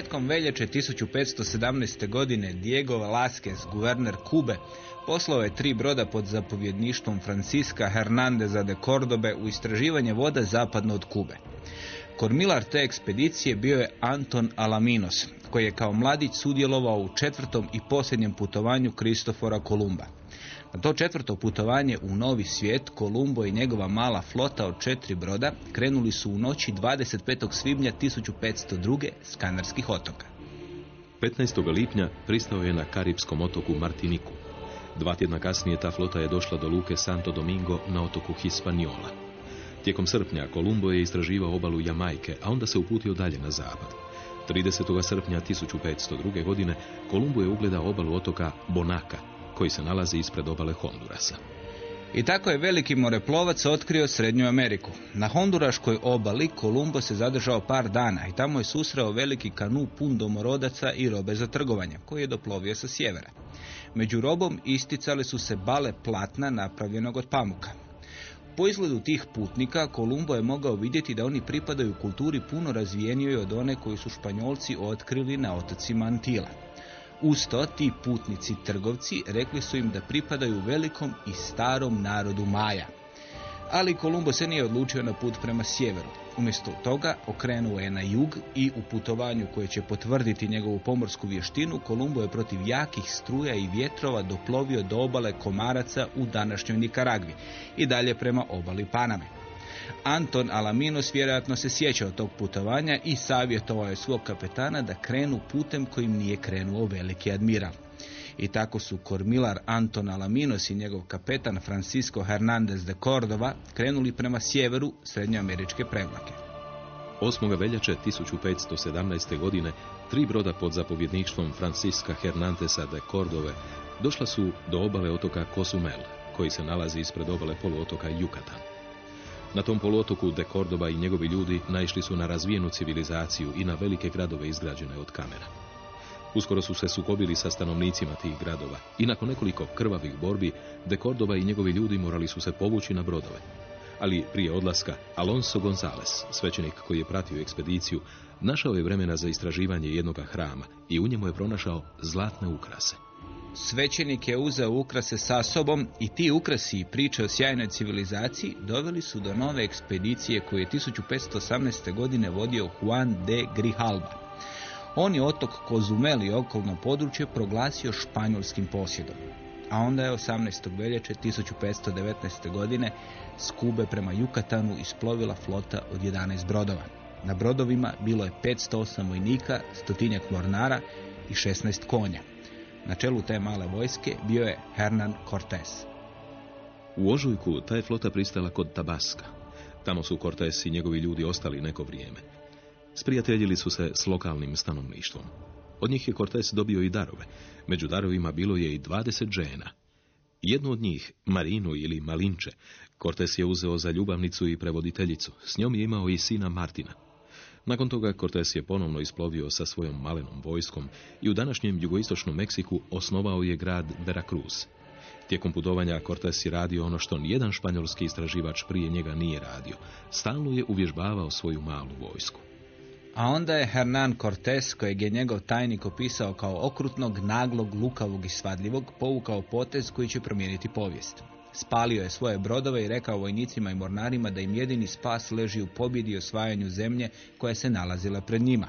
Početkom veljače 1517. godine Diego Velázquez, guverner Kube, poslao je tri broda pod zapovjedništvom Franciska Hernandeza de Cordobe u istraživanje voda zapadno od Kube. Kormilar te ekspedicije bio je Anton Alaminos, koji je kao mladić sudjelovao u četvrtom i posljednjem putovanju Kristofora Kolumba. Na to četvrto putovanje u novi svijet, Kolumbo i njegova mala flota od četiri broda krenuli su u noći 25. svibnja 1502. s Kanarskih otoka. 15. lipnja pristao je na Karibskom otoku Martiniku. Dva tjedna kasnije ta flota je došla do luke Santo Domingo na otoku Hispaniola. Tijekom srpnja Kolumbo je istraživao obalu Jamajke, a onda se uputio dalje na zapad. 30. srpnja 1502. godine Kolumbo je ugledao obalu otoka Bonaka, koji se nalazi ispred obale Hondurasa. I tako je veliki moreplovac otkrio Srednju Ameriku. Na Honduraškoj obali Kolumbo se zadržao par dana i tamo je susreo veliki kanu pun domorodaca i robe za trgovanje, koji je doplovio sa sjevera. Među robom isticale su se bale platna napravljenog od pamuka. Po izgledu tih putnika Kolumbo je mogao vidjeti da oni pripadaju kulturi puno razvijenijoj od one koju su Španjolci otkrili na otocima Antila. Uz to, ti putnici trgovci rekli su im da pripadaju velikom i starom narodu Maja. Ali Kolumbo se nije odlučio na put prema sjeveru. Umjesto toga okrenuo je na jug i u putovanju koje će potvrditi njegovu pomorsku vještinu, Kolumbo je protiv jakih struja i vjetrova doplovio do obale Komaraca u današnjoj Nikaragvi i dalje prema obali Paname. Anton Alaminos vjerojatno se sjećao tog putovanja i savjetovao je svog kapetana da krenu putem kojim nije krenuo veliki admiral. I tako su kormilar Anton Alaminos i njegov kapetan Francisco Hernandez de Cordova krenuli prema sjeveru srednjoameričke prevlake. 8. veljače 1517. godine tri broda pod zapovjedništvom Francisca Hernandeza de Cordove došla su do obale otoka Cozumel, koji se nalazi ispred obale poluotoka Yucatan. Na tom poluotoku de Cordoba i njegovi ljudi naišli su na razvijenu civilizaciju i na velike gradove izgrađene od kamena. Uskoro su se sukobili sa stanovnicima tih gradova i nakon nekoliko krvavih borbi de Cordoba i njegovi ljudi morali su se povući na brodove. Ali prije odlaska Alonso Gonzales, svećenik koji je pratio ekspediciju, našao je vremena za istraživanje jednoga hrama i u njemu je pronašao zlatne ukrase. Svećenik je uzeo ukrase sa sobom i ti ukrasi i priče o sjajnoj civilizaciji doveli su do nove ekspedicije koju je 1518. godine vodio Juan de Grijalba. On je otok Kozumel i okolno područje proglasio španjolskim posjedom. A onda je 18. veljače 1519. godine s Kube prema Jukatanu isplovila flota od 11 brodova. Na brodovima bilo je 508 vojnika, stotinjak mornara i 16 konja. Na čelu te male vojske bio je Hernan Cortés. U ožujku ta je flota pristala kod Tabaska. Tamo su Cortés i njegovi ljudi ostali neko vrijeme. Sprijateljili su se s lokalnim stanovništvom. Od njih je Cortés dobio i darove. Među darovima bilo je i 20 žena. Jednu od njih, Marinu ili Malinče, Cortés je uzeo za ljubavnicu i prevoditeljicu. S njom je imao i sina Martina. Nakon toga Cortés je ponovno isplovio sa svojom malenom vojskom i u današnjem jugoistočnom Meksiku osnovao je grad Veracruz. Tijekom putovanja Cortes je radio ono što nijedan španjolski istraživač prije njega nije radio. Stalno je uvježbavao svoju malu vojsku. A onda je Hernan Cortés, kojeg je njegov tajnik opisao kao okrutnog, naglog, lukavog i svadljivog, povukao potez koji će promijeniti povijest. Spalio je svoje brodove i rekao vojnicima i mornarima da im jedini spas leži u pobjedi i osvajanju zemlje koja se nalazila pred njima.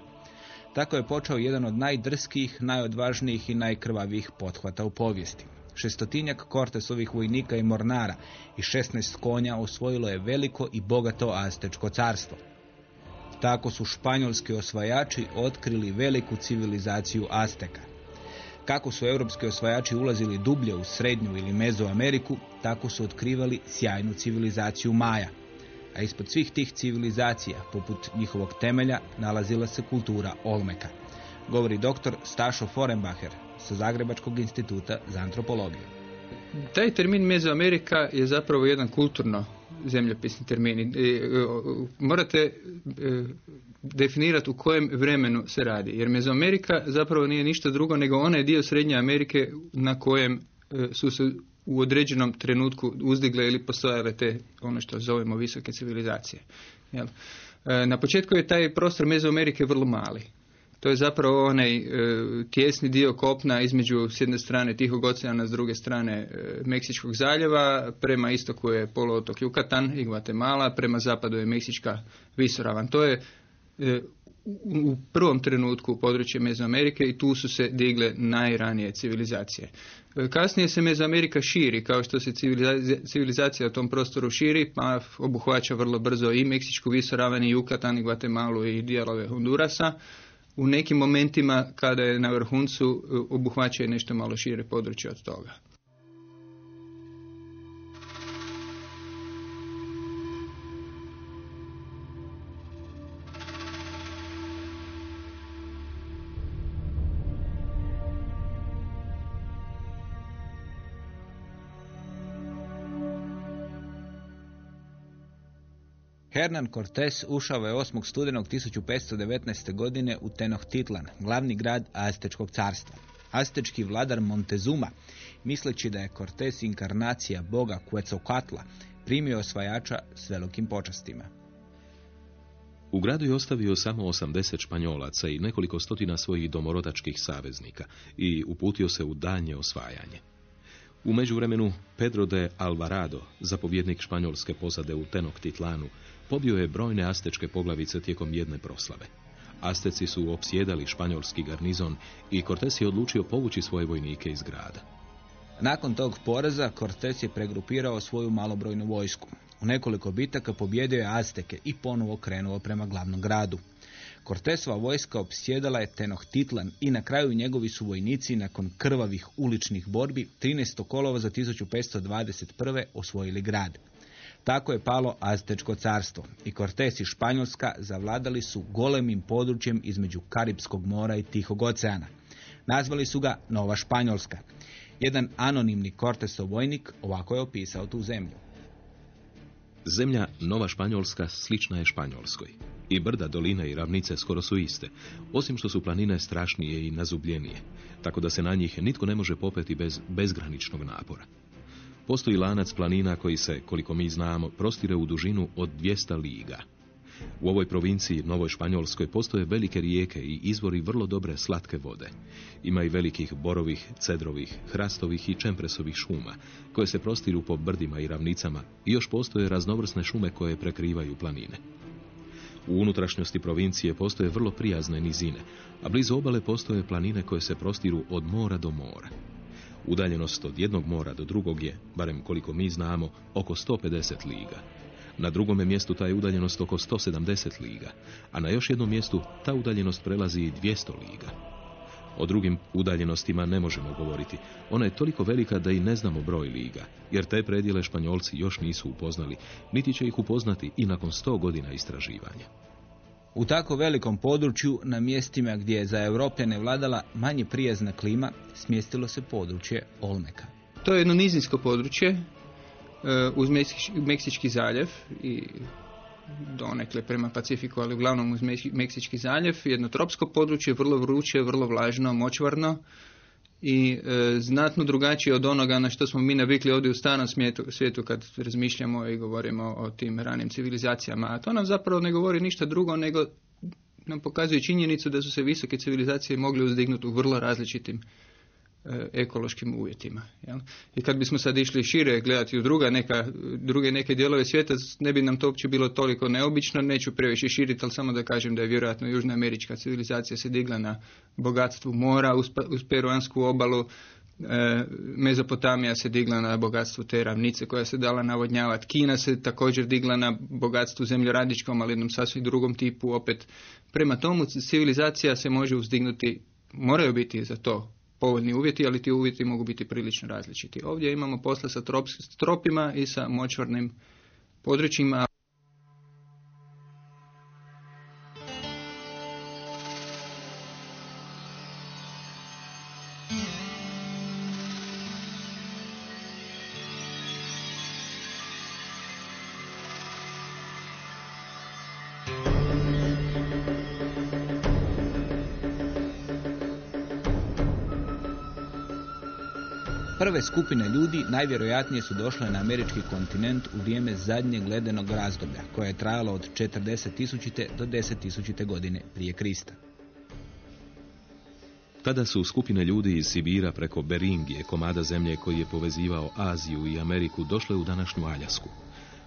Tako je počeo jedan od najdrskijih, najodvažnijih i najkrvavijih pothvata u povijesti. Šestotinjak Kortesovih vojnika i mornara i 16 konja osvojilo je veliko i bogato Aztečko carstvo. Tako su španjolski osvajači otkrili veliku civilizaciju Azteka. Kako su europski osvajači ulazili dublje u Srednju ili Mezoameriku, tako su otkrivali sjajnu civilizaciju Maja. A ispod svih tih civilizacija, poput njihovog temelja, nalazila se kultura Olmeka. Govori doktor Stašo Forenbacher sa Zagrebačkog instituta za antropologiju. Taj termin Mezoamerika je zapravo jedan kulturno zemljopisni termin. Morate e, definirati u kojem vremenu se radi. Jer Mezoamerika zapravo nije ništa drugo nego onaj dio Srednje Amerike na kojem e, su se u određenom trenutku uzdigle ili postojale te ono što zovemo visoke civilizacije. Jel? E, na početku je taj prostor Mezoamerike vrlo mali. To je zapravo onaj e, tjesni dio kopna između s jedne strane Tihog oceana, s druge strane e, Meksičkog zaljeva, prema istoku je poluotok Jukatan i Guatemala, prema zapadu je Meksička visoravan. To je u prvom trenutku područje Mezoamerike i tu su se digle najranije civilizacije. Kasnije se Mezoamerika širi, kao što se civilizacija u tom prostoru širi, pa obuhvaća vrlo brzo i Meksičku visoravan i Jukatan i Guatemalu i dijelove Hondurasa u nekim momentima kada je na vrhuncu obuhvaća nešto malo šire područje od toga. Hernan Cortés ušao je 8. studenog 1519. godine u Tenochtitlan, glavni grad Aztečkog carstva. Aztečki vladar Montezuma, misleći da je Cortés inkarnacija boga Quetzalcoatla, primio osvajača s velikim počastima. U gradu je ostavio samo 80 španjolaca i nekoliko stotina svojih domorodačkih saveznika i uputio se u danje osvajanje. U međuvremenu Pedro de Alvarado, zapovjednik španjolske posade u Tenochtitlanu, pobio je brojne astečke poglavice tijekom jedne proslave. Asteci su opsjedali španjolski garnizon i Cortés je odlučio povući svoje vojnike iz grada. Nakon tog poraza Cortés je pregrupirao svoju malobrojnu vojsku. U nekoliko bitaka pobjedio je Azteke i ponovo krenuo prema glavnom gradu. Cortesova vojska opsjedala je Tenochtitlan i na kraju njegovi su vojnici nakon krvavih uličnih borbi 13. kolova za 1521. osvojili grad. Tako je palo Aztečko carstvo i Cortes i Španjolska zavladali su golemim područjem između Karibskog mora i Tihog oceana. Nazvali su ga Nova Španjolska. Jedan anonimni Cortesov vojnik ovako je opisao tu zemlju. Zemlja Nova Španjolska slična je Španjolskoj. I brda, doline i ravnice skoro su iste, osim što su planine strašnije i nazubljenije, tako da se na njih nitko ne može popeti bez bezgraničnog napora. Postoji lanac planina koji se, koliko mi znamo, prostire u dužinu od 200 liga. U ovoj provinciji, Novoj Španjolskoj, postoje velike rijeke i izvori vrlo dobre slatke vode. Ima i velikih borovih, cedrovih, hrastovih i čempresovih šuma, koje se prostiru po brdima i ravnicama i još postoje raznovrsne šume koje prekrivaju planine. U unutrašnjosti provincije postoje vrlo prijazne nizine, a blizu obale postoje planine koje se prostiru od mora do mora. Udaljenost od jednog mora do drugog je, barem koliko mi znamo, oko 150 liga. Na drugome mjestu ta je udaljenost oko 170 liga, a na još jednom mjestu ta udaljenost prelazi i 200 liga. O drugim udaljenostima ne možemo govoriti. Ona je toliko velika da i ne znamo broj liga, jer te predjele Španjolci još nisu upoznali, niti će ih upoznati i nakon sto godina istraživanja. U tako velikom području, na mjestima gdje je za Europljane vladala manje prijazna klima, smjestilo se područje Olmeka. To je jedno nizinsko područje e, uz Meksički zaljev i donekle prema Pacifiku, ali uglavnom uz Meksički zaljev, jedno tropsko područje, vrlo vruće, vrlo vlažno, močvarno i e, znatno drugačije od onoga na što smo mi navikli ovdje u starom svijetu, svijetu kad razmišljamo i govorimo o tim ranim civilizacijama. A to nam zapravo ne govori ništa drugo nego nam pokazuje činjenicu da su se visoke civilizacije mogli uzdignuti u vrlo različitim ekološkim uvjetima. Jel? I kad bismo sad išli šire gledati u druga neka, druge neke dijelove svijeta, ne bi nam to uopće bilo toliko neobično, neću previše širiti, ali samo da kažem da je vjerojatno južna američka civilizacija se digla na bogatstvu mora uz, uz peruansku obalu, e, Mezopotamija se digla na bogatstvu te ravnice koja se dala navodnjavati. Kina se također digla na bogatstvu zemljoradičkom, ali jednom sasvim drugom tipu opet. Prema tomu civilizacija se može uzdignuti, moraju biti za to povoljni uvjeti, ali ti uvjeti mogu biti prilično različiti. Ovdje imamo posla sa tropima i sa močvarnim područjima. Prve skupine ljudi najvjerojatnije su došle na američki kontinent u vrijeme zadnjeg ledenog razdoblja, koje je trajalo od 40.000. do 10.000. godine prije Krista. Tada su skupine ljudi iz Sibira preko Beringije, komada zemlje koji je povezivao Aziju i Ameriku, došle u današnju Aljasku.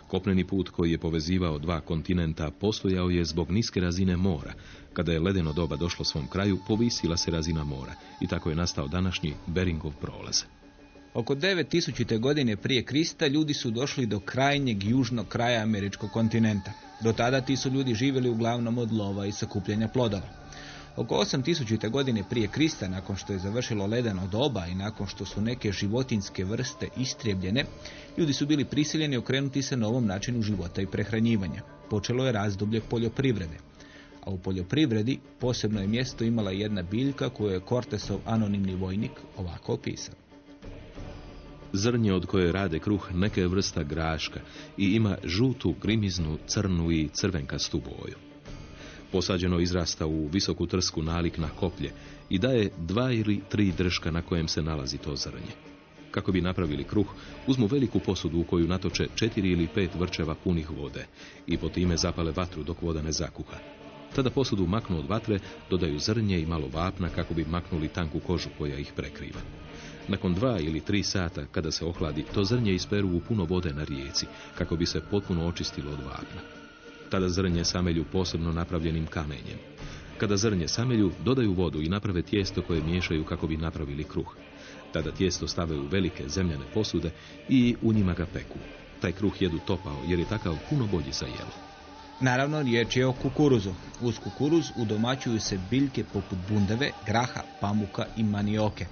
Kopneni put koji je povezivao dva kontinenta postojao je zbog niske razine mora. Kada je ledeno doba došlo svom kraju, povisila se razina mora i tako je nastao današnji Beringov prolaz. Oko 9000. godine prije Krista ljudi su došli do krajnjeg južnog kraja američkog kontinenta. Do tada ti su ljudi živjeli uglavnom od lova i sakupljanja plodova. Oko 8000. godine prije Krista, nakon što je završilo ledeno doba i nakon što su neke životinske vrste istrijebljene, ljudi su bili prisiljeni okrenuti se novom načinu života i prehranjivanja. Počelo je razdoblje poljoprivrede. A u poljoprivredi posebno je mjesto imala jedna biljka koju je Cortesov anonimni vojnik ovako opisao zrnje od koje rade kruh neke vrsta graška i ima žutu, grimiznu, crnu i crvenkastu boju. Posađeno izrasta u visoku trsku nalik na koplje i daje dva ili tri drška na kojem se nalazi to zrnje. Kako bi napravili kruh, uzmu veliku posudu u koju natoče četiri ili pet vrčeva punih vode i po time zapale vatru dok voda ne zakuha. Tada posudu maknu od vatre, dodaju zrnje i malo vapna kako bi maknuli tanku kožu koja ih prekriva. Nakon dva ili tri sata, kada se ohladi, to zrnje isperu u puno vode na rijeci, kako bi se potpuno očistilo od vapna. Tada zrnje samelju posebno napravljenim kamenjem. Kada zrnje samelju, dodaju vodu i naprave tijesto koje miješaju kako bi napravili kruh. Tada tijesto stave u velike zemljane posude i u njima ga peku. Taj kruh jedu topao jer je takav puno bolji za jelo. Naravno, riječ je o kukuruzu. Uz kukuruz udomaćuju se biljke poput bundeve, graha, pamuka i manioke.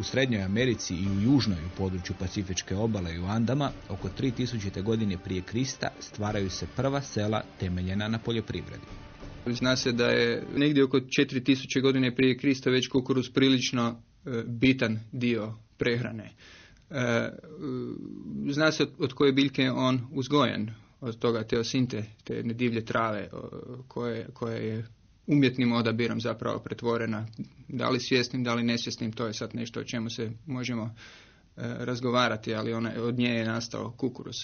U Srednjoj Americi i u južnoj u području Pacifičke obale i u Andama oko 3000. godine prije Krista stvaraju se prva sela temeljena na poljoprivredi. Zna se da je negdje oko 4000 godine prije Krista već kukuruz prilično e, bitan dio prehrane. E, zna se od koje biljke je on uzgojen, od toga teosinte, te divlje trave koje, koje je umjetnim odabirom zapravo pretvorena, da li svjesnim, da li nesvjesnim, to je sad nešto o čemu se možemo e, razgovarati, ali ona, od nje je nastao kukuruz.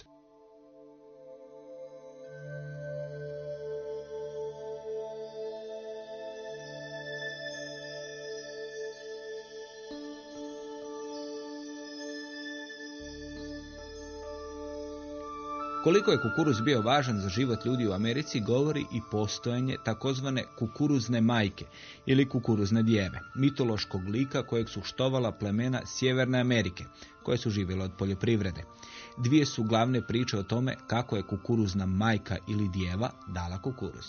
Koliko je kukuruz bio važan za život ljudi u Americi govori i postojanje takozvane kukuruzne majke ili kukuruzne djeve, mitološkog lika kojeg su štovala plemena Sjeverne Amerike, koje su živjele od poljoprivrede. Dvije su glavne priče o tome kako je kukuruzna majka ili djeva dala kukuruz.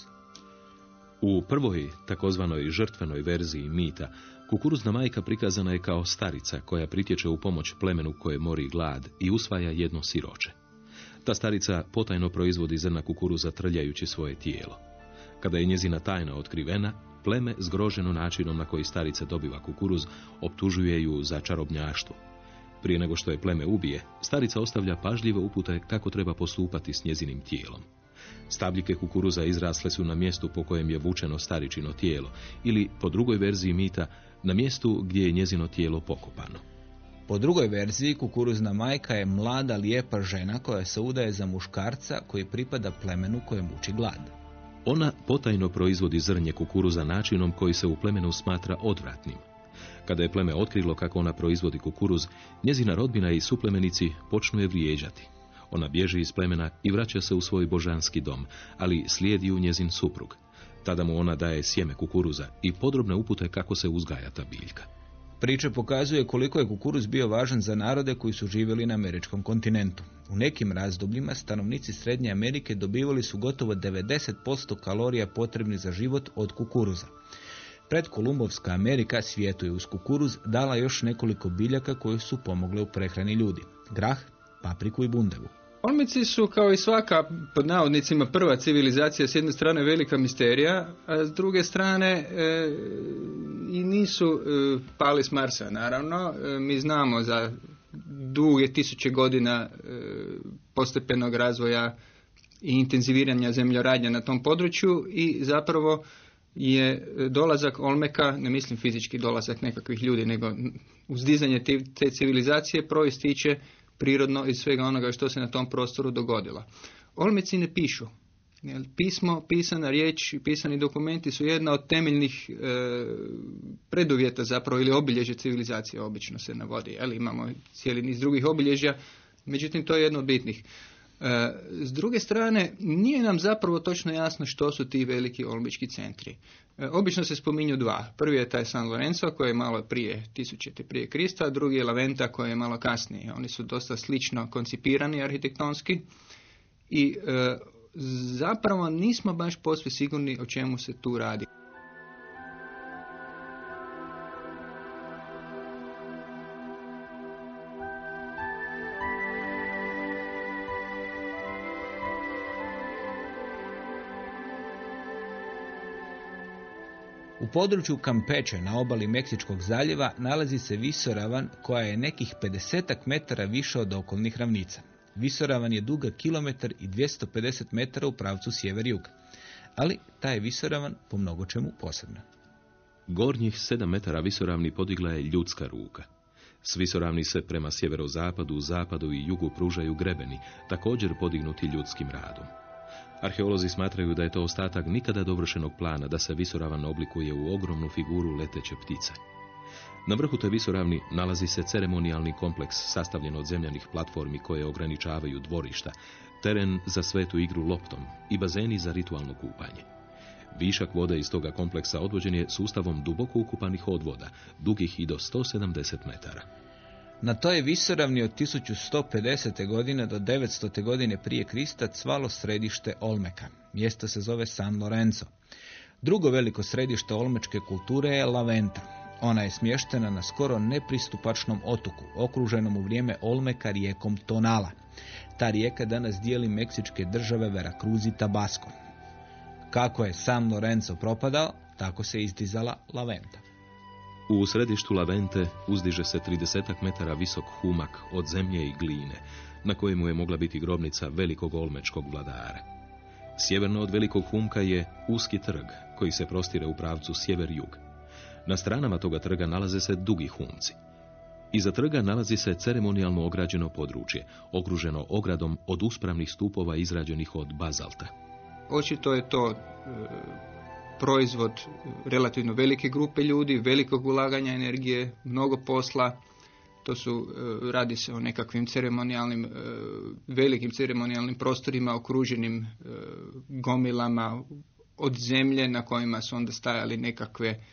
U prvoj takozvanoj žrtvenoj verziji mita kukuruzna majka prikazana je kao starica koja pritječe u pomoć plemenu koje mori glad i usvaja jedno siroče. Ta starica potajno proizvodi zrna kukuruza trljajući svoje tijelo. Kada je njezina tajna otkrivena, pleme zgroženo načinom na koji starica dobiva kukuruz optužuje ju za čarobnjaštvo. Prije nego što je pleme ubije, starica ostavlja pažljive upute kako treba postupati s njezinim tijelom. Stabljike kukuruza izrasle su na mjestu po kojem je vučeno staričino tijelo ili, po drugoj verziji mita, na mjestu gdje je njezino tijelo pokopano. Po drugoj verziji, kukuruzna majka je mlada, lijepa žena koja se udaje za muškarca koji pripada plemenu koje muči glad. Ona potajno proizvodi zrnje kukuruza načinom koji se u plemenu smatra odvratnim. Kada je pleme otkrilo kako ona proizvodi kukuruz, njezina rodbina i suplemenici počnu je vrijeđati. Ona bježi iz plemena i vraća se u svoj božanski dom, ali slijedi u njezin suprug. Tada mu ona daje sjeme kukuruza i podrobne upute kako se uzgaja ta biljka. Priča pokazuje koliko je kukuruz bio važan za narode koji su živjeli na američkom kontinentu. U nekim razdobljima stanovnici Srednje Amerike dobivali su gotovo 90% kalorija potrebnih za život od kukuruza. Pred Kolumbovska Amerika svijetu je uz kukuruz dala još nekoliko biljaka koje su pomogle u prehrani ljudi. Grah, papriku i bundevu. Olmici su kao i svaka pod navodnicima prva civilizacija s jedne strane velika misterija, a s druge strane e, i nisu e, pali s Marsa naravno. E, mi znamo za duge tisuće godina postepenog razvoja i intenziviranja zemljoradnja na tom području i zapravo je dolazak Olmeka, ne mislim fizički dolazak nekakvih ljudi, nego uzdizanje te civilizacije proističe prirodno iz svega onoga što se na tom prostoru dogodilo. Olmeci ne pišu. Pismo, pisana riječ i pisani dokumenti su jedna od temeljnih e, preduvjeta zapravo ili obilježja civilizacije obično se navodi. Ali imamo cijeli niz drugih obilježja, međutim to je jedno od bitnih. E, s druge strane, nije nam zapravo točno jasno što su ti veliki olmički centri. E, obično se spominju dva. Prvi je taj San Lorenzo koji je malo prije tisućete prije Krista, a drugi je Laventa koji je malo kasnije. Oni su dosta slično koncipirani arhitektonski i e, zapravo nismo baš posve sigurni o čemu se tu radi. Području Kampeče na obali Meksičkog zaljeva nalazi se visoravan koja je nekih 50 metara više od okolnih ravnica. Visoravan je duga kilometar i 250 metara u pravcu sjever-jug. Ali taj visoravan po mnogo čemu posebno. Gornjih 7 metara visoravni podigla je ljudska ruka. S visoravni se prema sjeverozapadu, zapadu i jugu pružaju grebeni, također podignuti ljudskim radom. Arheolozi smatraju da je to ostatak nikada dovršenog plana da se visoravan oblikuje u ogromnu figuru leteće ptice. Na vrhu te visoravni nalazi se ceremonijalni kompleks sastavljen od zemljanih platformi koje ograničavaju dvorišta, teren za svetu igru loptom i bazeni za ritualno kupanje. Višak vode iz toga kompleksa odvođen je sustavom duboko ukupanih odvoda, dugih i do 170 metara. Na toj visoravni od 1150. godine do 900. godine prije Krista cvalo središte Olmeka. Mjesto se zove San Lorenzo. Drugo veliko središte olmečke kulture je Laventa. Ona je smještena na skoro nepristupačnom otoku, okruženom u vrijeme Olmeka rijekom Tonala. Ta rijeka danas dijeli meksičke države Veracruz i Tabasco. Kako je San Lorenzo propadao, tako se izdizala Laventa. U središtu Lavente uzdiže se 30 metara visok humak od zemlje i gline, na kojemu je mogla biti grobnica velikog olmečkog vladara. Sjeverno od velikog humka je uski trg, koji se prostire u pravcu sjever-jug. Na stranama toga trga nalaze se dugi humci. Iza trga nalazi se ceremonijalno ograđeno područje, okruženo ogradom od uspravnih stupova izrađenih od bazalta. Očito je to e, proizvod relativno velike grupe ljudi, velikog ulaganja energije, mnogo posla. To su, e, radi se o nekakvim ceremonijalnim, e, velikim ceremonijalnim prostorima okruženim e, gomilama od zemlje na kojima su onda stajali nekakve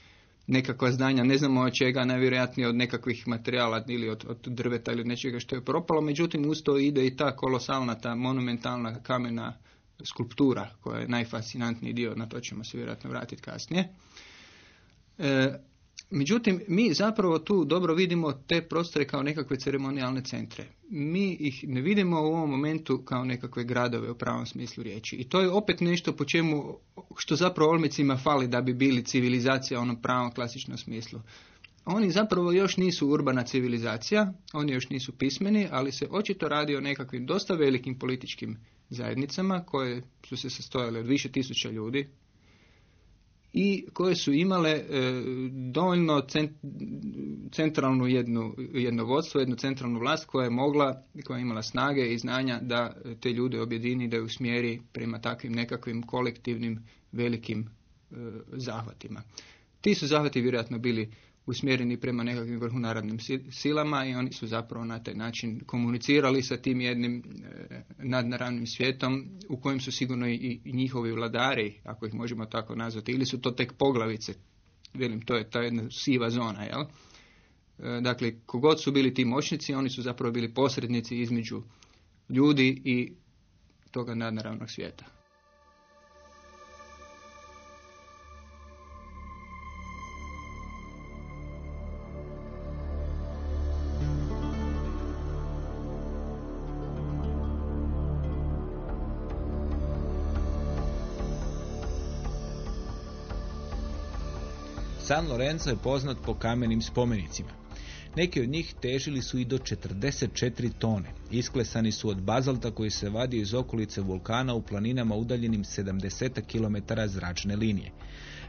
nekakva zdanja, ne znamo od čega, najvjerojatnije od nekakvih materijala ili od, od drveta ili nečega što je propalo, međutim uz to ide i ta kolosalna, ta monumentalna kamena skulptura koja je najfascinantniji dio, na to ćemo se vjerojatno vratiti kasnije. E, međutim, mi zapravo tu dobro vidimo te prostore kao nekakve ceremonijalne centre. Mi ih ne vidimo u ovom momentu kao nekakve gradove u pravom smislu riječi. I to je opet nešto po čemu, što zapravo Olmecima fali da bi bili civilizacija u onom pravom klasičnom smislu. Oni zapravo još nisu urbana civilizacija, oni još nisu pismeni, ali se očito radi o nekakvim dosta velikim političkim zajednicama koje su se sastojale od više tisuća ljudi i koje su imale e, dovoljno centralnu jednu, jedno vodstvo, jednu centralnu vlast koja je mogla, koja je imala snage i znanja da te ljude objedini, da je usmjeri prema takvim nekakvim kolektivnim velikim e, zahvatima. Ti su zahvati vjerojatno bili usmjereni prema nekakvim vrhunarodnim silama i oni su zapravo na taj način komunicirali sa tim jednim e, nadnaravnim svijetom u kojem su sigurno i, njihovi vladari, ako ih možemo tako nazvati, ili su to tek poglavice. Velim, to je ta jedna siva zona, jel? E, dakle, kogod su bili ti moćnici, oni su zapravo bili posrednici između ljudi i toga nadnaravnog svijeta. San Lorenzo je poznat po kamenim spomenicima. Neki od njih težili su i do 44 tone. Isklesani su od bazalta koji se vadi iz okolice vulkana u planinama udaljenim 70 km zračne linije.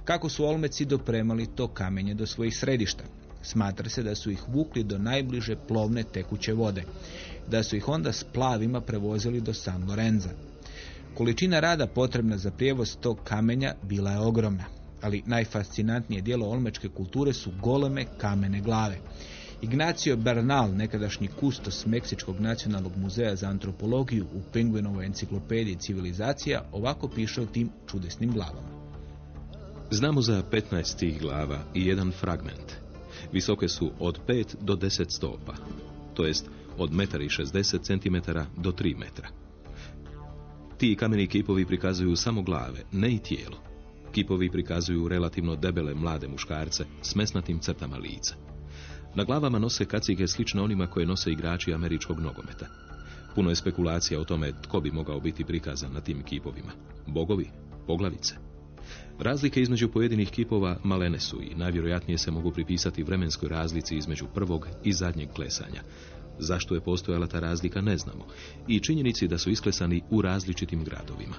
Kako su Olmeci dopremali to kamenje do svojih središta? Smatra se da su ih vukli do najbliže plovne tekuće vode, da su ih onda s plavima prevozili do San Lorenza. Količina rada potrebna za prijevoz tog kamenja bila je ogromna ali najfascinantnije dijelo olmečke kulture su goleme kamene glave. Ignacio Bernal, nekadašnji kustos Meksičkog nacionalnog muzeja za antropologiju u Penguinovoj enciklopediji civilizacija, ovako piše o tim čudesnim glavama. Znamo za 15 tih glava i jedan fragment. Visoke su od 5 do 10 stopa, to jest od 1,60 cm do 3 metra. Ti kameni kipovi prikazuju samo glave, ne i tijelo. Kipovi prikazuju relativno debele mlade muškarce s mesnatim crtama lica. Na glavama nose kacige slične onima koje nose igrači američkog nogometa. Puno je spekulacija o tome tko bi mogao biti prikazan na tim kipovima. Bogovi, poglavice. Razlike između pojedinih kipova malene su i najvjerojatnije se mogu pripisati vremenskoj razlici između prvog i zadnjeg klesanja. Zašto je postojala ta razlika ne znamo i činjenici da su isklesani u različitim gradovima.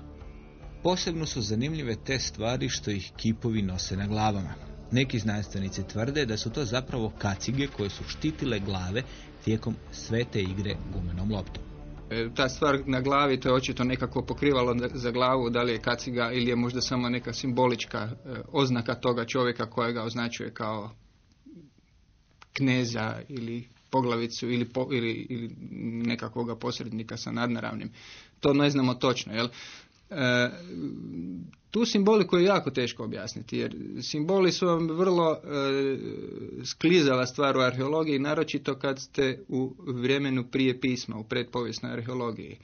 Posebno su zanimljive te stvari što ih kipovi nose na glavama. Neki znanstvenici tvrde da su to zapravo kacige koje su štitile glave tijekom sve te igre gumenom loptom. E, ta stvar na glavi to je očito nekako pokrivalo za glavu, da li je kaciga ili je možda samo neka simbolička e, oznaka toga čovjeka kojega označuje kao kneza ili poglavicu ili, po, ili, ili nekakvoga posrednika sa nadnaravnim. To ne znamo točno. Jel? E, tu simboliku je jako teško objasniti, jer simboli su vam vrlo e, sklizala stvar u arheologiji, naročito kad ste u vremenu prije pisma, u predpovijesnoj arheologiji.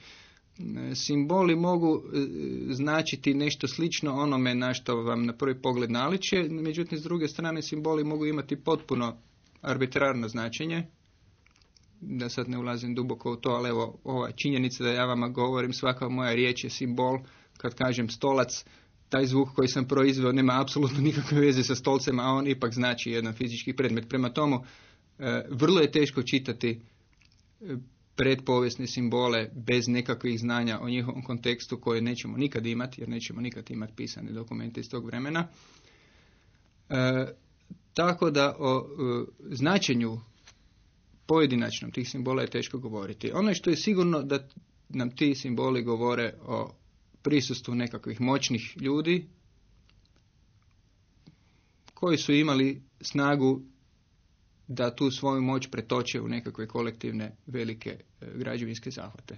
E, simboli mogu značiti nešto slično onome na što vam na prvi pogled naliče, međutim s druge strane simboli mogu imati potpuno arbitrarno značenje, da sad ne ulazim duboko u to, ali evo ova činjenica da ja vama govorim, svaka moja riječ je simbol, kad kažem stolac, taj zvuk koji sam proizveo nema apsolutno nikakve veze sa stolcem, a on ipak znači jedan fizički predmet. Prema tomu, e, vrlo je teško čitati e, predpovijesne simbole bez nekakvih znanja o njihovom kontekstu koje nećemo nikad imati, jer nećemo nikad imati pisane dokumente iz tog vremena. E, tako da o značenju pojedinačnom tih simbola je teško govoriti. Ono što je sigurno da nam ti simboli govore o prisustvu nekakvih moćnih ljudi koji su imali snagu da tu svoju moć pretoče u nekakve kolektivne velike e, građevinske zahvate.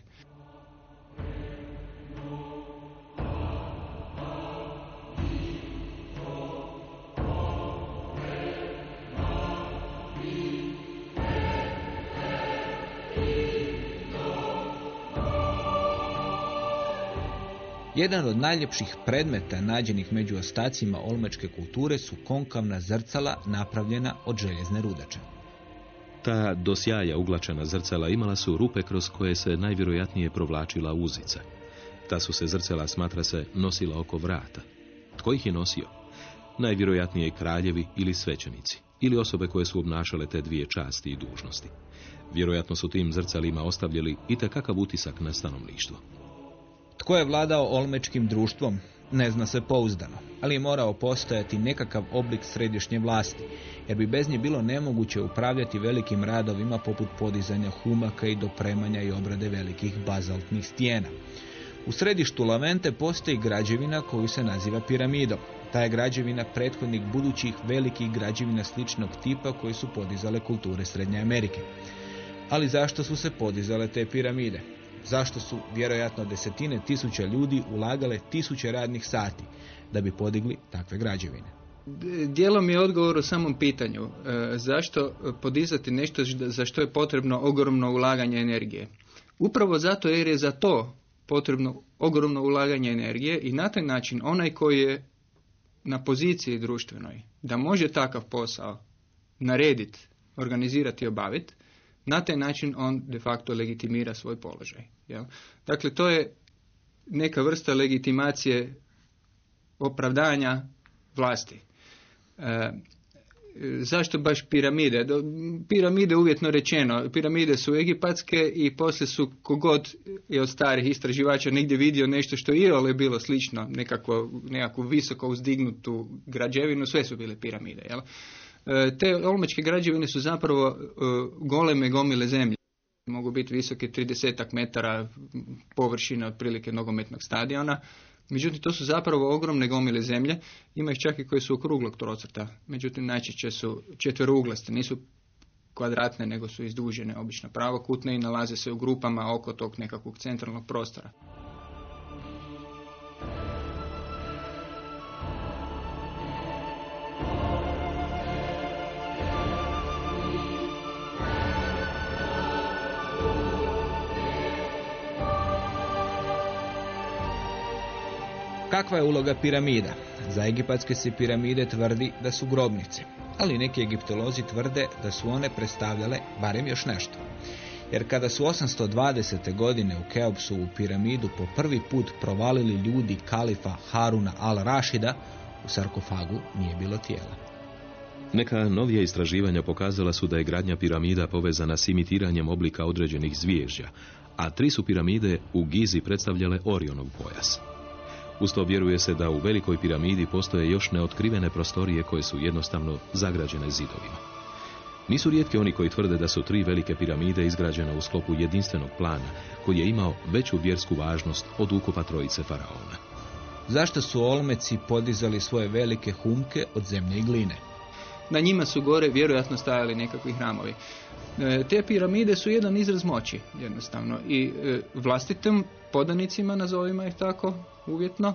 Jedan od najljepših predmeta nađenih među ostacima olmečke kulture su konkavna zrcala napravljena od željezne rudače. Ta do sjaja uglačena zrcala imala su rupe kroz koje se najvjerojatnije provlačila uzica. Ta su se zrcala, smatra se, nosila oko vrata. Tko ih je nosio? Najvjerojatnije kraljevi ili svećenici. ili osobe koje su obnašale te dvije časti i dužnosti. Vjerojatno su tim zrcalima ostavljali i kakav utisak na stanovništvo. Tko je vladao olmečkim društvom? Ne zna se pouzdano, ali je morao postojati nekakav oblik središnje vlasti, jer bi bez nje bilo nemoguće upravljati velikim radovima poput podizanja humaka i dopremanja i obrade velikih bazaltnih stijena. U središtu Lavente postoji građevina koju se naziva piramidom. Ta je građevina prethodnik budućih velikih građevina sličnog tipa koji su podizale kulture Srednje Amerike. Ali zašto su se podizale te piramide? Zašto su vjerojatno desetine tisuća ljudi ulagale tisuće radnih sati da bi podigli takve građevine? Dijelom je odgovor u samom pitanju. E, zašto podizati nešto za što je potrebno ogromno ulaganje energije? Upravo zato jer je za to potrebno ogromno ulaganje energije i na taj način onaj koji je na poziciji društvenoj da može takav posao narediti, organizirati i obaviti, na taj način on de facto legitimira svoj položaj. Jel? Dakle, to je neka vrsta legitimacije opravdanja vlasti. E, zašto baš piramide? Piramide uvjetno rečeno. Piramide su egipatske i poslije su kogod je od starih istraživača negdje vidio nešto što je bilo slično, nekako, nekakvu visoko uzdignutu građevinu, sve su bile piramide. Jel? E, te olmečke građevine su zapravo e, goleme gomile zemlje. Mogu biti visoke 30 metara površine otprilike nogometnog stadiona. Međutim, to su zapravo ogromne gomile zemlje. Ima ih čak i koje su okruglog trocrta. Međutim, najčešće su četverouglaste. Nisu kvadratne, nego su izdužene, obično pravokutne i nalaze se u grupama oko tog nekakvog centralnog prostora. Kakva je uloga piramida? Za egipatske se piramide tvrdi da su grobnice, ali neki egiptolozi tvrde da su one predstavljale barem još nešto. Jer kada su 820. godine u Keopsu u piramidu po prvi put provalili ljudi kalifa Haruna al-Rashida, u sarkofagu nije bilo tijela. Neka novija istraživanja pokazala su da je gradnja piramida povezana s imitiranjem oblika određenih zvježđa, a tri su piramide u Gizi predstavljale Orionov pojas. Uz to vjeruje se da u velikoj piramidi postoje još neotkrivene prostorije koje su jednostavno zagrađene zidovima. Nisu rijetki oni koji tvrde da su tri velike piramide izgrađene u sklopu jedinstvenog plana, koji je imao veću vjersku važnost od ukupa trojice faraona. Zašto su Olmeci podizali svoje velike humke od zemlje i gline? Na njima su gore vjerojatno stajali nekakvi hramovi. E, te piramide su jedan izraz moći, jednostavno. I e, vlastitim podanicima, nazovimo ih tako, uvjetno,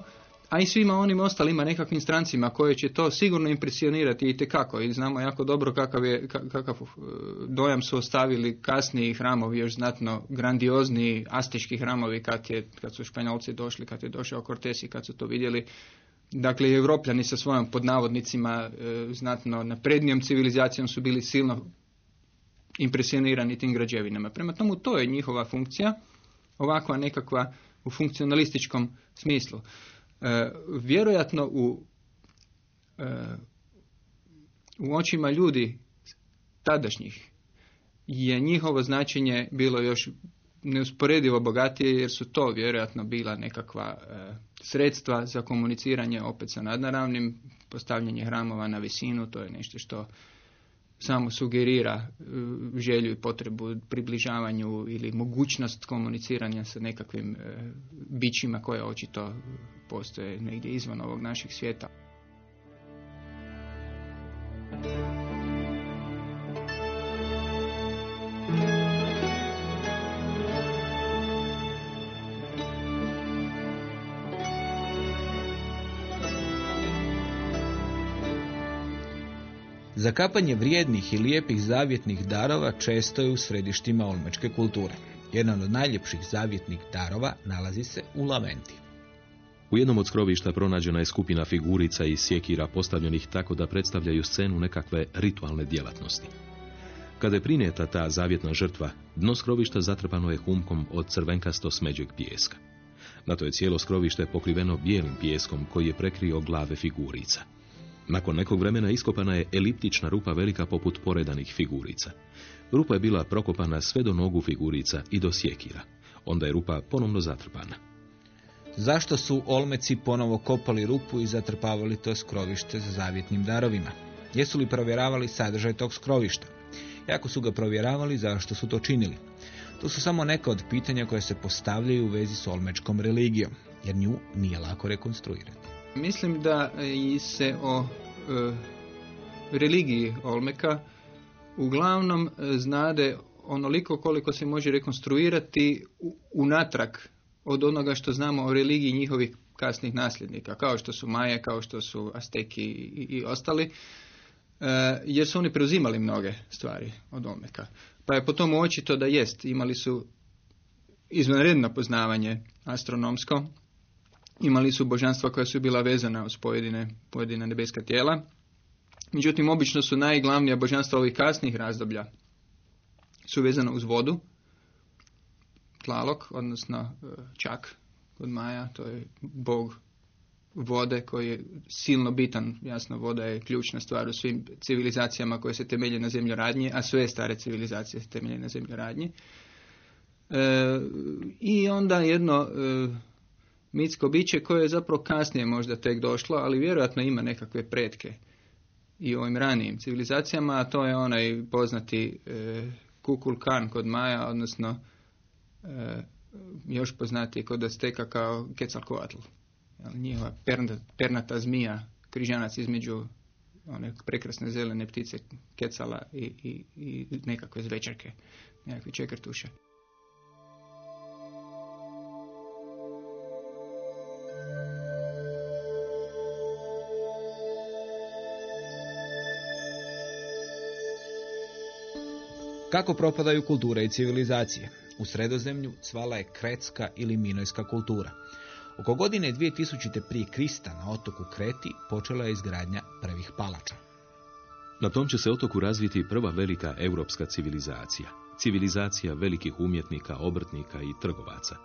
a i svima onim ostalima nekakvim strancima koje će to sigurno impresionirati i tekako. I znamo jako dobro kakav, je, kakav e, dojam su ostavili kasniji hramovi, još znatno grandiozniji astički hramovi kad, je, kad su Španjolci došli, kad je došao Cortes i kad su to vidjeli. Dakle, i Evropljani sa svojom podnavodnicima znatno naprednijom civilizacijom su bili silno impresionirani tim građevinama. Prema tomu to je njihova funkcija, ovakva nekakva u funkcionalističkom smislu. E, vjerojatno u, e, u očima ljudi tadašnjih je njihovo značenje bilo još neusporedivo bogatije jer su to vjerojatno bila nekakva e, sredstva za komuniciranje opet sa nadnaravnim, postavljanje hramova na visinu, to je nešto što samo sugerira e, želju i potrebu približavanju ili mogućnost komuniciranja sa nekakvim e, bićima koje očito postoje negdje izvan ovog našeg svijeta. Zakapanje vrijednih i lijepih zavjetnih darova često je u središtima olmečke kulture. Jedan od najljepših zavjetnih darova nalazi se u Laventi. U jednom od skrovišta pronađena je skupina figurica i sjekira postavljenih tako da predstavljaju scenu nekakve ritualne djelatnosti. Kada je prinijeta ta zavjetna žrtva, dno skrovišta zatrpano je humkom od crvenkasto smeđeg pijeska. Na to je cijelo skrovište pokriveno bijelim pijeskom koji je prekrio glave figurica. Nakon nekog vremena iskopana je eliptična rupa velika poput poredanih figurica. Rupa je bila prokopana sve do nogu figurica i do sjekira. Onda je rupa ponovno zatrpana. Zašto su Olmeci ponovo kopali rupu i zatrpavali to skrovište za zavjetnim darovima? Jesu li provjeravali sadržaj tog skrovišta? Jako su ga provjeravali, zašto su to činili? To su samo neka od pitanja koje se postavljaju u vezi s olmečkom religijom, jer nju nije lako rekonstruirati. Mislim da i se o e, religiji Olmeka uglavnom e, znade onoliko koliko se može rekonstruirati unatrag od onoga što znamo o religiji njihovih kasnih nasljednika, kao što su Maje, kao što su Asteki i, i ostali, e, jer su oni preuzimali mnoge stvari od Olmeka. Pa je po tomu očito da jest, imali su izvanredno poznavanje astronomsko, imali su božanstva koja su bila vezana uz pojedine, pojedine nebeska tijela. Međutim, obično su najglavnija božanstva ovih kasnih razdoblja su vezana uz vodu, tlalok, odnosno e, čak kod Maja, to je bog vode koji je silno bitan. Jasno, voda je ključna stvar u svim civilizacijama koje se temelje na zemljoradnji, a sve stare civilizacije se temelje na zemljoradnji. E, I onda jedno e, mitsko biće koje je zapravo kasnije možda tek došlo, ali vjerojatno ima nekakve pretke i u ovim ranijim civilizacijama, a to je onaj poznati e, Kukulkan kod Maja, odnosno e, još poznati kod Azteka kao Quetzalcoatl njihova pernata zmija, križanac između one prekrasne zelene ptice kecala i, i, i nekakve zvečarke, nekakve čekrtuše. Kako propadaju kulture i civilizacije? U sredozemlju cvala je kretska ili minojska kultura. Oko godine 2000. prije Krista na otoku Kreti počela je izgradnja prvih palača. Na tom će se otoku razviti prva velika europska civilizacija. Civilizacija velikih umjetnika, obrtnika i trgovaca.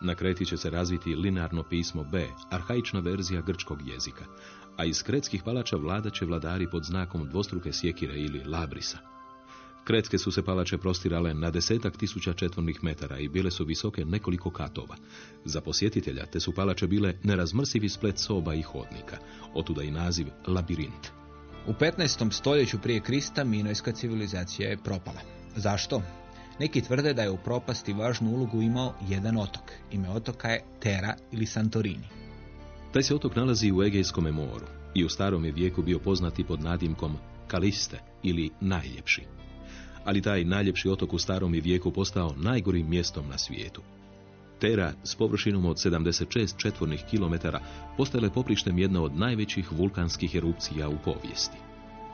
Na Kreti će se razviti linearno pismo B, arhaična verzija grčkog jezika, a iz kretskih palača vlada će vladari pod znakom dvostruke sjekire ili labrisa. Kretske su se palače prostirale na desetak tisuća četvornih metara i bile su visoke nekoliko katova. Za posjetitelja te su palače bile nerazmrsivi splet soba i hodnika, otuda i naziv labirint. U 15. stoljeću prije Krista minojska civilizacija je propala. Zašto? Neki tvrde da je u propasti važnu ulogu imao jedan otok. Ime otoka je Tera ili Santorini. Taj se otok nalazi u Egejskom moru i u starom je vijeku bio poznati pod nadimkom Kaliste ili najljepši ali taj najljepši otok u starom je vijeku postao najgorim mjestom na svijetu. Tera s površinom od 76 četvornih kilometara postala je poprištem jedna od najvećih vulkanskih erupcija u povijesti.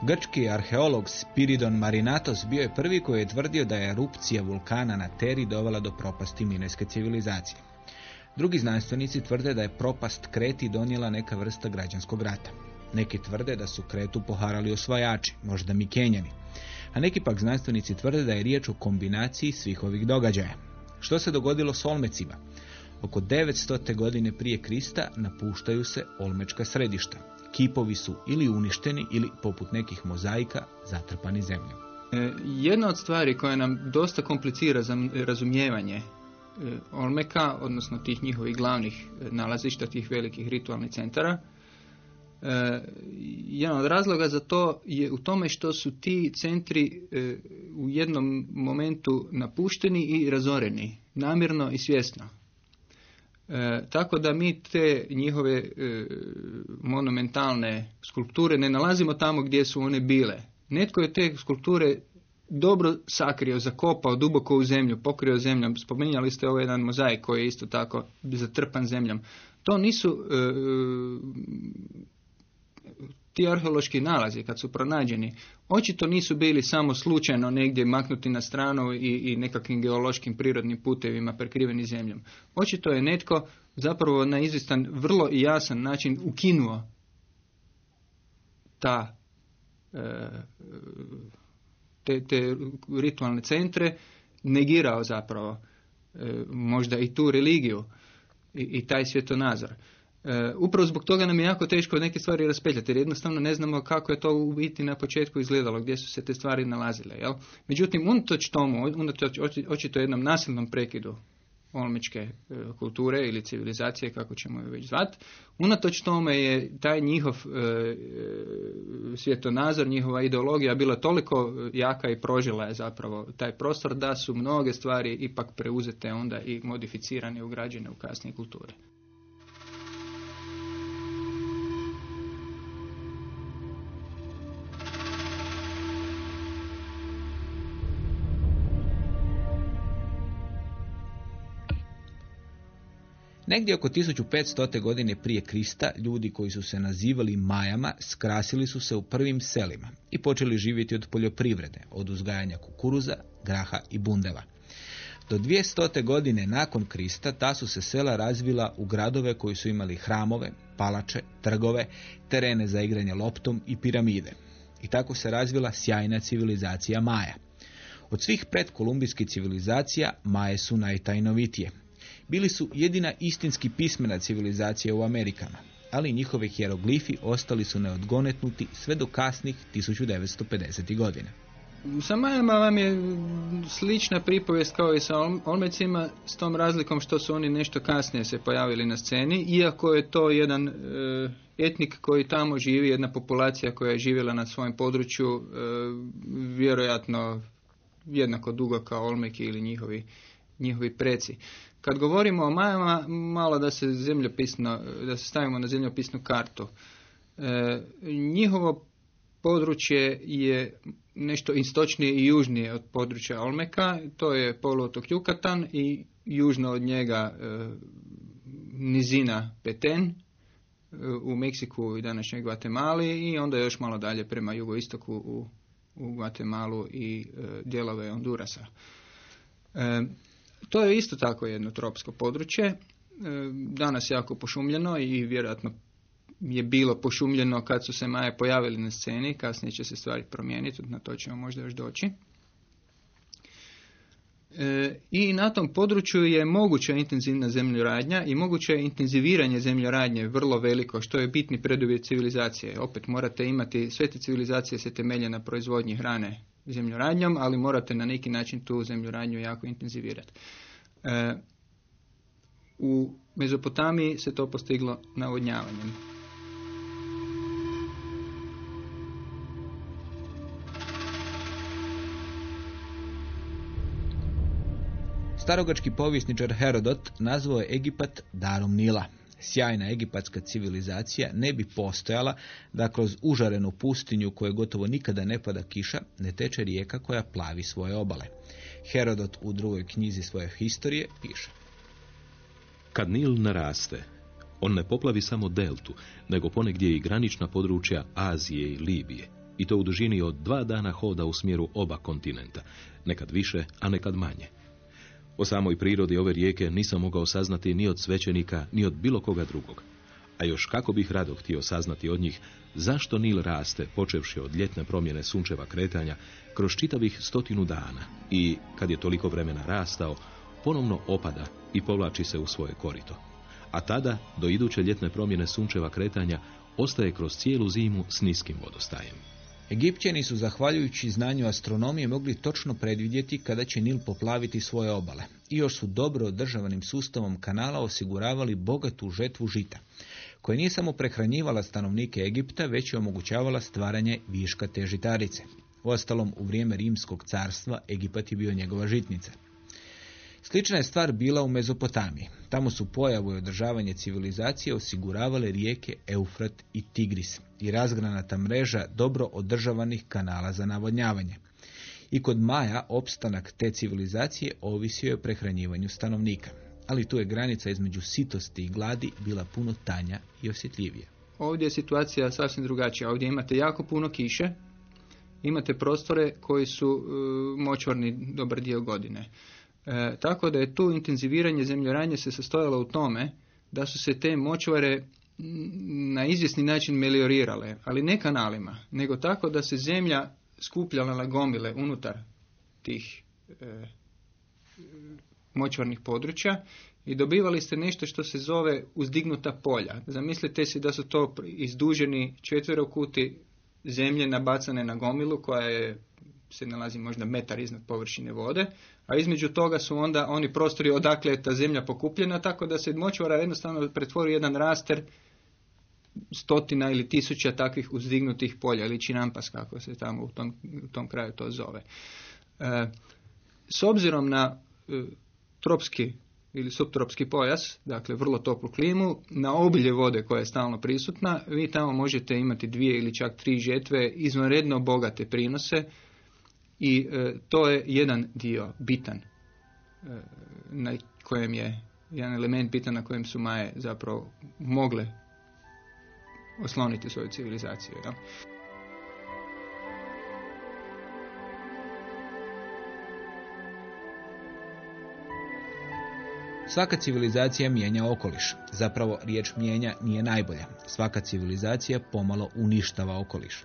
Grčki arheolog Spiridon Marinatos bio je prvi koji je tvrdio da je erupcija vulkana na Teri dovela do propasti minojske civilizacije. Drugi znanstvenici tvrde da je propast Kreti donijela neka vrsta građanskog rata. Neki tvrde da su Kretu poharali osvajači, možda Mikenjani neki pak znanstvenici tvrde da je riječ o kombinaciji svih ovih događaja. Što se dogodilo s Olmecima? Oko 900. godine prije Krista napuštaju se Olmečka središta. Kipovi su ili uništeni ili poput nekih mozaika zatrpani zemljom. E, jedna od stvari koja nam dosta komplicira za razumijevanje e, Olmeka, odnosno tih njihovih glavnih e, nalazišta, tih velikih ritualnih centara, E, jedan od razloga za to je u tome što su ti centri e, u jednom momentu napušteni i razoreni, namjerno i svjesno. E, tako da mi te njihove e, monumentalne skulpture ne nalazimo tamo gdje su one bile. Netko je te skulpture dobro sakrio, zakopao duboko u zemlju, pokrio zemljom. Spominjali ste ovaj jedan mozaik koji je isto tako zatrpan zemljom. To nisu ti arheološki nalazi kad su pronađeni očito nisu bili samo slučajno negdje maknuti na stranu i, i nekakvim geološkim prirodnim putevima prekriveni zemljom. Očito je netko zapravo na izvjestan vrlo jasan način ukinuo ta e, te, te ritualne centre, negirao zapravo e, možda i tu religiju i, i taj svjetonazor. E, upravo zbog toga nam je jako teško neke stvari raspetljati, jer jednostavno ne znamo kako je to u biti na početku izgledalo, gdje su se te stvari nalazile. Jel? Međutim, unatoč tomu, unatoč očito jednom nasilnom prekidu olmičke e, kulture ili civilizacije, kako ćemo je već zvati. Unatoč tome je taj njihov e, e, svjetonazor, njihova ideologija bila toliko jaka i prožila je zapravo taj prostor da su mnoge stvari ipak preuzete onda i modificirane i ugrađene u kasnije kulture. Negdje oko 1500. godine prije Krista ljudi koji su se nazivali Majama skrasili su se u prvim selima i počeli živjeti od poljoprivrede, od uzgajanja kukuruza, graha i bundeva. Do 200. godine nakon Krista ta su se sela razvila u gradove koji su imali hramove, palače, trgove, terene za igranje loptom i piramide. I tako se razvila sjajna civilizacija Maja. Od svih predkolumbijskih civilizacija Maje su najtajnovitije bili su jedina istinski pismena civilizacija u Amerikama, ali njihovi hieroglifi ostali su neodgonetnuti sve do kasnih 1950. godina. Sa Majama vam je slična pripovijest kao i sa Olmecima s tom razlikom što su oni nešto kasnije se pojavili na sceni, iako je to jedan e, etnik koji tamo živi, jedna populacija koja je živjela na svojem području, e, vjerojatno jednako dugo kao Olmeki ili njihovi, njihovi preci. Kad govorimo o Majama, malo da se zemljopisno, da se stavimo na zemljopisnu kartu. E, njihovo područje je nešto istočnije i južnije od područja Olmeka, to je poluotok Jukatan i južno od njega e, nizina Peten e, u Meksiku i današnjoj Gvatemali i onda još malo dalje prema jugoistoku u, u Gvatemalu i e, dijelove Hondurasa. To je isto tako jedno tropsko područje, e, danas jako pošumljeno i vjerojatno je bilo pošumljeno kad su se Maje pojavili na sceni, kasnije će se stvari promijeniti, na to ćemo možda još doći. E, I na tom području je moguća intenzivna zemljoradnja i moguće intenziviranje zemljoradnje vrlo veliko, što je bitni preduvjet civilizacije. Opet morate imati, sve te civilizacije se temelje na proizvodnji hrane zemljoradnjom, ali morate na neki način tu zemljoradnju jako intenzivirati. E, u Mezopotamiji se to postiglo navodnjavanjem. Starogački povjesničar Herodot nazvao je Egipat darom Nila sjajna egipatska civilizacija ne bi postojala da kroz užarenu pustinju koje gotovo nikada ne pada kiša ne teče rijeka koja plavi svoje obale. Herodot u drugoj knjizi svoje historije piše. Kad Nil naraste, on ne poplavi samo deltu, nego ponegdje i granična područja Azije i Libije. I to u dužini od dva dana hoda u smjeru oba kontinenta, nekad više, a nekad manje. O samoj prirodi ove rijeke nisam mogao saznati ni od svećenika, ni od bilo koga drugog. A još kako bih rado htio saznati od njih zašto Nil raste, počevši od ljetne promjene sunčeva kretanja, kroz čitavih stotinu dana i, kad je toliko vremena rastao, ponovno opada i povlači se u svoje korito. A tada, do iduće ljetne promjene sunčeva kretanja, ostaje kroz cijelu zimu s niskim vodostajem. Egipćani su, zahvaljujući znanju astronomije, mogli točno predvidjeti kada će Nil poplaviti svoje obale. I još su dobro održavanim sustavom kanala osiguravali bogatu žetvu žita, koja nije samo prehranjivala stanovnike Egipta, već je omogućavala stvaranje viška te žitarice. Uostalom, u vrijeme Rimskog carstva Egipat je bio njegova žitnica. Slična je stvar bila u Mezopotamiji. Tamo su pojavu i održavanje civilizacije osiguravale rijeke Eufrat i Tigris i razgranata mreža dobro održavanih kanala za navodnjavanje. I kod Maja opstanak te civilizacije ovisio je o prehranjivanju stanovnika. Ali tu je granica između sitosti i gladi bila puno tanja i osjetljivija. Ovdje je situacija sasvim drugačija. Ovdje imate jako puno kiše, imate prostore koji su uh, močvarni dobar dio godine. E, tako da je tu intenziviranje zemljoranje se sastojalo u tome da su se te močvare na izvjesni način meliorirale, ali ne kanalima, nego tako da se zemlja skupljala na gomile unutar tih e, močvarnih područja i dobivali ste nešto što se zove uzdignuta polja. Zamislite si da su to izduženi četverokuti zemlje nabacane na gomilu koja je se nalazi možda metar iznad površine vode, a između toga su onda oni prostori odakle je ta zemlja pokupljena, tako da se močvara jednostavno pretvori jedan raster stotina ili tisuća takvih uzdignutih polja ili činampas kako se tamo u tom, u tom kraju to zove. E, s obzirom na e, tropski ili subtropski pojas, dakle vrlo toplu klimu, na obilje vode koja je stalno prisutna, vi tamo možete imati dvije ili čak tri žetve, izvanredno bogate prinose i e, to je jedan dio bitan e, na kojem je jedan element bitan na kojem su Maje zapravo mogle osloniti svoju civilizaciju. Ja? Svaka civilizacija mijenja okoliš. Zapravo riječ mijenja nije najbolja. Svaka civilizacija pomalo uništava okoliš.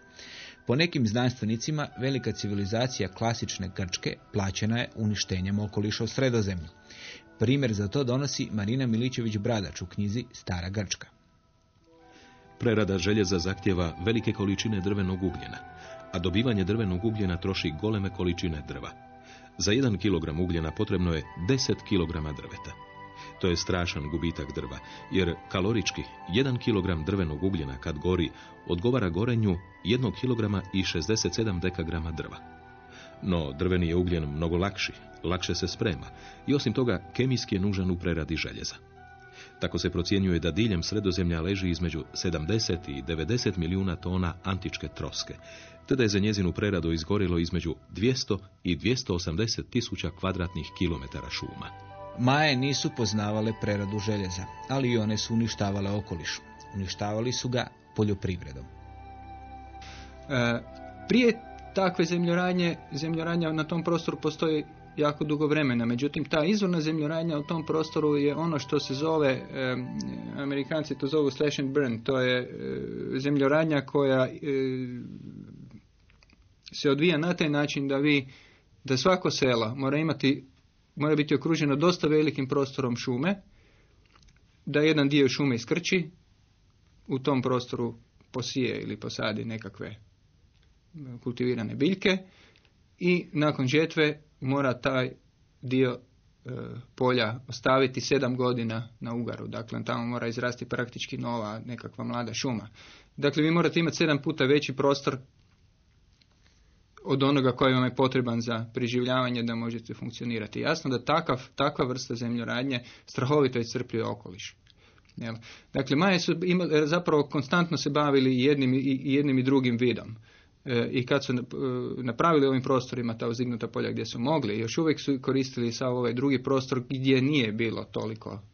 Po nekim znanstvenicima velika civilizacija klasične Grčke plaćena je uništenjem okoliša u sredozemlju. Primjer za to donosi Marina Milićević-Bradač u knjizi Stara Grčka. Prerada željeza zahtjeva velike količine drvenog ugljena, a dobivanje drvenog ugljena troši goleme količine drva. Za jedan kilogram ugljena potrebno je 10 kilograma drveta. To je strašan gubitak drva, jer kalorički 1 kg drvenog ugljena kad gori odgovara gorenju 1 kg i 67 dekagrama drva. No, drveni je ugljen mnogo lakši, lakše se sprema i osim toga kemijski je nužan u preradi željeza. Tako se procjenjuje da diljem sredozemlja leži između 70 i 90 milijuna tona antičke troske, te da je za njezinu preradu izgorilo između 200 i 280 tisuća kvadratnih kilometara šuma. Maje nisu poznavale preradu željeza, ali i one su uništavale okoliš. Uništavali su ga poljoprivredom. E, prije takve zemljoradnje, zemljoranja na tom prostoru postoji jako dugo vremena. Međutim, ta izvorna zemljoranja u tom prostoru je ono što se zove, e, amerikanci to zovu slash and burn, to je e, zemljoradnja koja e, se odvija na taj način da vi, da svako selo mora imati mora biti okruženo dosta velikim prostorom šume, da jedan dio šume iskrči, u tom prostoru posije ili posadi nekakve kultivirane biljke i nakon žetve mora taj dio e, polja ostaviti sedam godina na ugaru. Dakle, tamo mora izrasti praktički nova nekakva mlada šuma. Dakle, vi morate imati sedam puta veći prostor od onoga koji vam je potreban za preživljavanje da možete funkcionirati. Jasno da takav, takva vrsta zemljoradnje strahovito iscrpljuje okoliš. Jel? Dakle, Maje su imali, zapravo konstantno se bavili jednim i, jednim i drugim vidom. E, I kad su e, napravili ovim prostorima ta uzdignuta polja gdje su mogli, još uvijek su koristili sav ovaj drugi prostor gdje nije bilo toliko E,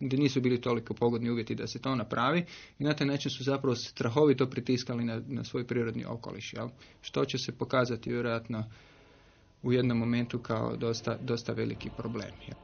gdje nisu bili toliko pogodni uvjeti da se to napravi i na taj način su zapravo strahovito pritiskali na, na svoj prirodni okoliš, jel? što će se pokazati vjerojatno u jednom momentu kao dosta, dosta veliki problem. Jel?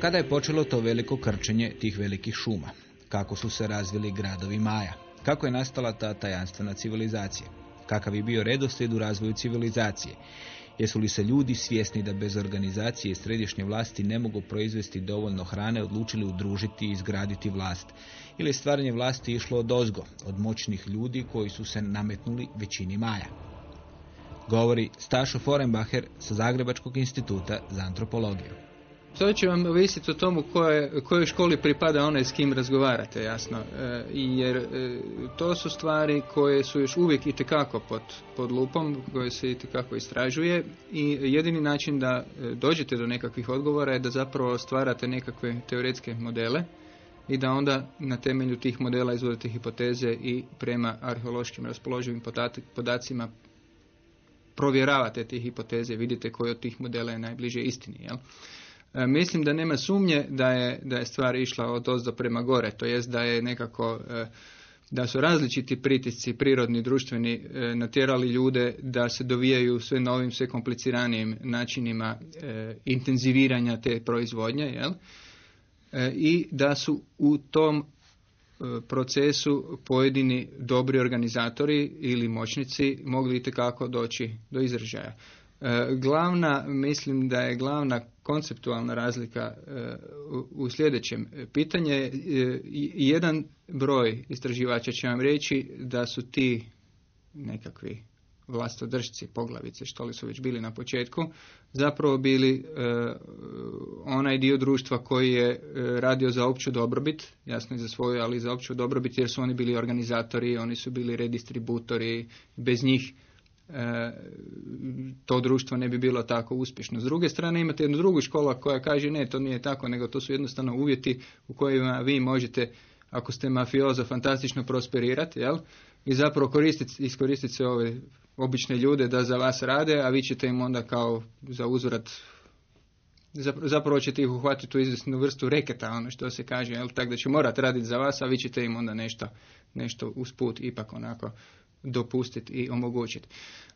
Kada je počelo to veliko krčenje tih velikih šuma? Kako su se razvili gradovi Maja? Kako je nastala ta tajanstvena civilizacija? Kakav je bio redoslijed u razvoju civilizacije? Jesu li se ljudi svjesni da bez organizacije središnje vlasti ne mogu proizvesti dovoljno hrane odlučili udružiti i izgraditi vlast? Ili je stvaranje vlasti išlo od ozgo, od moćnih ljudi koji su se nametnuli većini maja? Govori Stašo Forenbacher sa Zagrebačkog instituta za antropologiju. To će vam ovisiti o tomu koje, kojoj školi pripada onaj s kim razgovarate, jasno. E, jer e, to su stvari koje su još uvijek itekako pod, pod lupom, koje se itekako istražuje i jedini način da e, dođete do nekakvih odgovora je da zapravo stvarate nekakve teoretske modele i da onda na temelju tih modela izvodite hipoteze i prema arheološkim raspoloživim podacima provjeravate te hipoteze, vidite koji od tih modela je najbliže istini. Jel? E, mislim da nema sumnje da je, da je stvar išla od ozdo prema gore, to jest da je nekako e, da su različiti pritisci prirodni, društveni e, natjerali ljude da se dovijaju sve novim, sve kompliciranijim načinima intenziviranja te proizvodnje, jel? I da su u tom procesu pojedini dobri organizatori ili moćnici mogli itekako doći do izražaja. Glavna, mislim da je glavna konceptualna razlika e, u sljedećem. Pitanje je, jedan broj istraživača će vam reći da su ti nekakvi vlastodržci, poglavice, što li su već bili na početku, zapravo bili e, onaj dio društva koji je radio za opću dobrobit, jasno i za svoju, ali za opću dobrobit, jer su oni bili organizatori, oni su bili redistributori, bez njih E, to društvo ne bi bilo tako uspješno. S druge strane imate jednu drugu školu koja kaže ne, to nije tako, nego to su jednostavno uvjeti u kojima vi možete, ako ste mafiozo, fantastično prosperirati, jel? I zapravo koristiti, iskoristiti se ove obične ljude da za vas rade, a vi ćete im onda kao za uzvrat zapravo ćete ih uhvatiti u izvjesnu vrstu reketa, ono što se kaže, jel, tako da će morati raditi za vas, a vi ćete im onda nešto, nešto usput ipak onako dopustiti i omogućiti.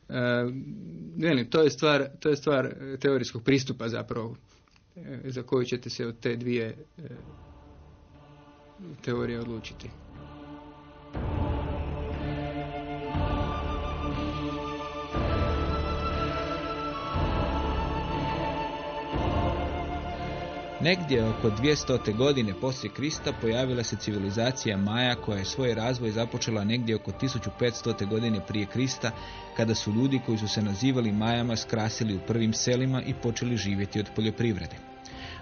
E, to je stvar, to je stvar teorijskog pristupa zapravo e, za koju ćete se od te dvije e, teorije odlučiti. Negdje oko 200. godine poslije Krista pojavila se civilizacija Maja koja je svoj razvoj započela negdje oko 1500. godine prije Krista kada su ljudi koji su se nazivali Majama skrasili u prvim selima i počeli živjeti od poljoprivrede.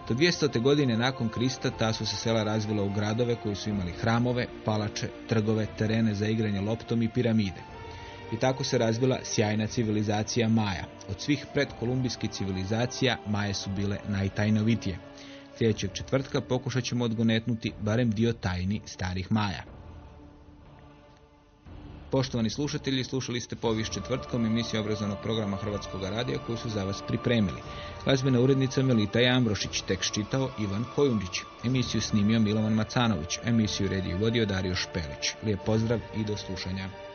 Do 200. godine nakon Krista ta su se sela razvila u gradove koji su imali hramove, palače, trgove, terene za igranje loptom i piramide. I tako se razvila sjajna civilizacija Maja. Od svih predkolumbijskih civilizacija Maje su bile najtajnovitije. Sljedećeg četvrtka pokušat ćemo odgonetnuti barem dio tajni starih Maja. Poštovani slušatelji, slušali ste povijest četvrtkom emisiju obrazovnog programa Hrvatskog radija koju su za vas pripremili. Glazbena urednica Melita Jambrošić, tekst čitao Ivan Kojundić. Emisiju snimio Milovan Macanović, emisiju rediju vodio Dario Špelić. Lijep pozdrav i do slušanja.